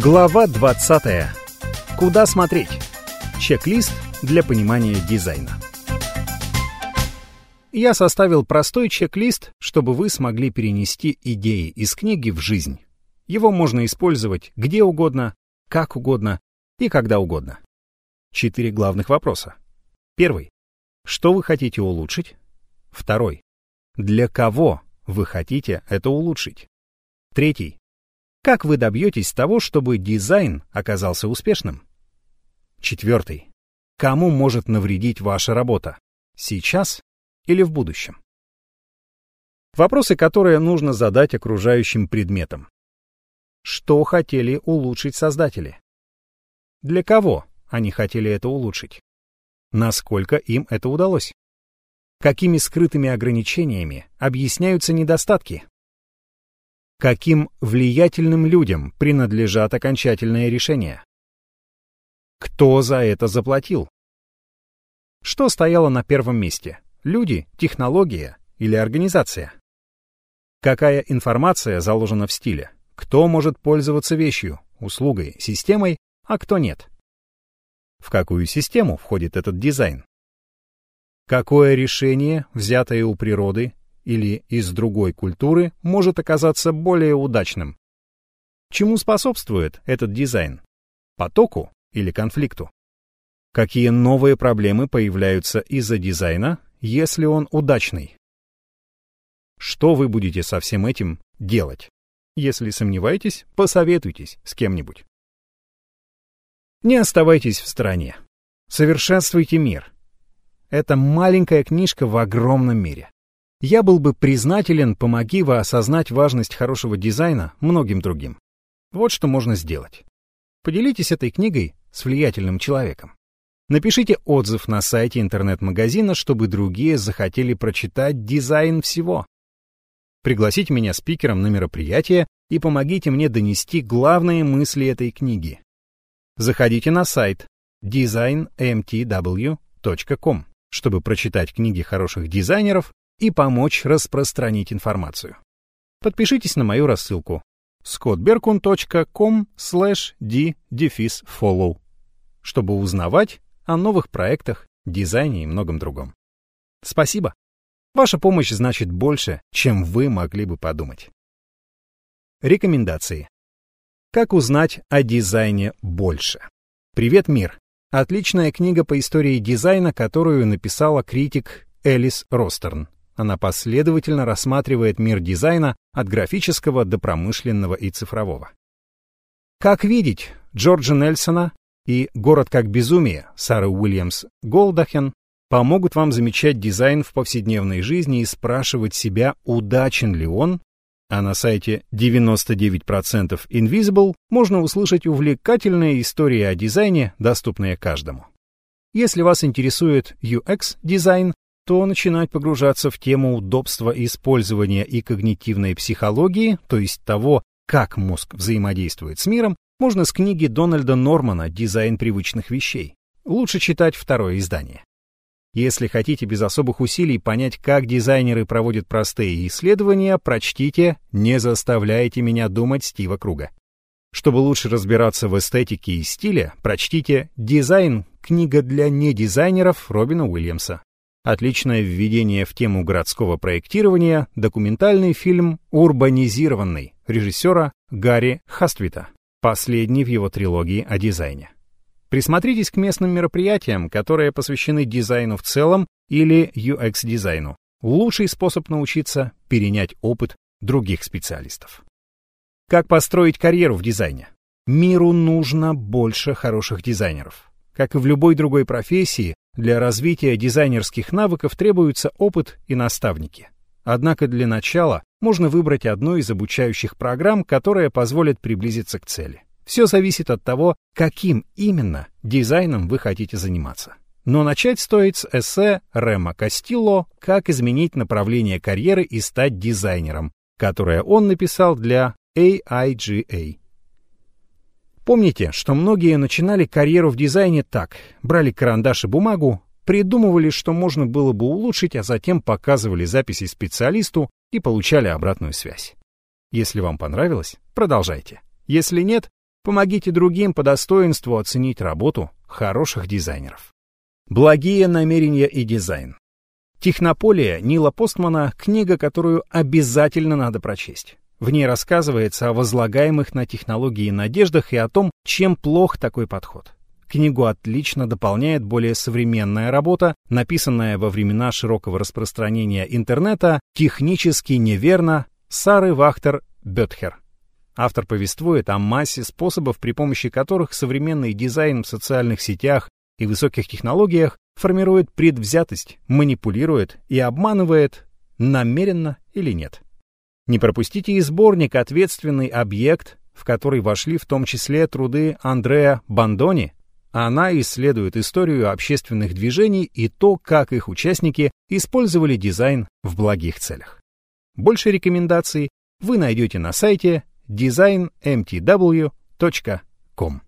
Глава 20. Куда смотреть? Чек-лист для понимания дизайна. Я составил простой чек-лист, чтобы вы смогли перенести идеи из книги в жизнь. Его можно использовать где угодно, как угодно и когда угодно. Четыре главных вопроса. Первый. Что вы хотите улучшить? Второй. Для кого вы хотите это улучшить? Третий. Как вы добьетесь того, чтобы дизайн оказался успешным? Четвертый. Кому может навредить ваша работа? Сейчас или в будущем? Вопросы, которые нужно задать окружающим предметам. Что хотели улучшить создатели? Для кого они хотели это улучшить? Насколько им это удалось? Какими скрытыми ограничениями объясняются недостатки? Каким влиятельным людям принадлежат окончательные решения? Кто за это заплатил? Что стояло на первом месте? Люди, технология или организация? Какая информация заложена в стиле? Кто может пользоваться вещью, услугой, системой, а кто нет? В какую систему входит этот дизайн? Какое решение, взятое у природы, или из другой культуры может оказаться более удачным. Чему способствует этот дизайн? Потоку или конфликту? Какие новые проблемы появляются из-за дизайна, если он удачный? Что вы будете со всем этим делать? Если сомневаетесь, посоветуйтесь с кем-нибудь. Не оставайтесь в стороне. Совершенствуйте мир. Это маленькая книжка в огромном мире. Я был бы признателен, помоги вы осознать важность хорошего дизайна многим другим. Вот что можно сделать. Поделитесь этой книгой с влиятельным человеком. Напишите отзыв на сайте интернет-магазина, чтобы другие захотели прочитать дизайн всего. Пригласите меня спикером на мероприятие и помогите мне донести главные мысли этой книги. Заходите на сайт designmtw.com, чтобы прочитать книги хороших дизайнеров и помочь распространить информацию. Подпишитесь на мою рассылку scottberkun.com slash d-follow, чтобы узнавать о новых проектах, дизайне и многом другом. Спасибо. Ваша помощь значит больше, чем вы могли бы подумать. Рекомендации. Как узнать о дизайне больше? Привет, мир! Отличная книга по истории дизайна, которую написала критик Элис Ростерн. Она последовательно рассматривает мир дизайна от графического до промышленного и цифрового. Как видеть Джорджа Нельсона и «Город как безумие» Сары Уильямс Голдахен помогут вам замечать дизайн в повседневной жизни и спрашивать себя, удачен ли он, а на сайте 99% Invisible можно услышать увлекательные истории о дизайне, доступные каждому. Если вас интересует UX-дизайн, то начинать погружаться в тему удобства использования и когнитивной психологии, то есть того, как мозг взаимодействует с миром, можно с книги Дональда Нормана «Дизайн привычных вещей». Лучше читать второе издание. Если хотите без особых усилий понять, как дизайнеры проводят простые исследования, прочтите «Не заставляйте меня думать» Стива Круга. Чтобы лучше разбираться в эстетике и стиле, прочтите «Дизайн. Книга для недизайнеров» Робина Уильямса. Отличное введение в тему городского проектирования, документальный фильм «Урбанизированный» режиссера Гарри Хаствита, последний в его трилогии о дизайне. Присмотритесь к местным мероприятиям, которые посвящены дизайну в целом или UX-дизайну. Лучший способ научиться — перенять опыт других специалистов. Как построить карьеру в дизайне? Миру нужно больше хороших дизайнеров. Как и в любой другой профессии, для развития дизайнерских навыков требуется опыт и наставники. Однако для начала можно выбрать одну из обучающих программ, которая позволит приблизиться к цели. Все зависит от того, каким именно дизайном вы хотите заниматься. Но начать стоит с эссе Рема Кастилло «Как изменить направление карьеры и стать дизайнером», которое он написал для AIGA. Помните, что многие начинали карьеру в дизайне так. Брали карандаш и бумагу, придумывали, что можно было бы улучшить, а затем показывали записи специалисту и получали обратную связь. Если вам понравилось, продолжайте. Если нет, Помогите другим по достоинству оценить работу хороших дизайнеров. Благие намерения и дизайн. Технополия Нила Постмана — книга, которую обязательно надо прочесть. В ней рассказывается о возлагаемых на технологии надеждах и о том, чем плох такой подход. Книгу отлично дополняет более современная работа, написанная во времена широкого распространения интернета «Технически неверно» Сары Вахтер-Бетхер. Автор повествует о массе способов, при помощи которых современный дизайн в социальных сетях и высоких технологиях формирует предвзятость, манипулирует и обманывает, намеренно или нет. Не пропустите и сборник «Ответственный объект», в который вошли в том числе труды Андреа Бандони. Она исследует историю общественных движений и то, как их участники использовали дизайн в благих целях. Больше рекомендаций вы найдете на сайте designmtw.com.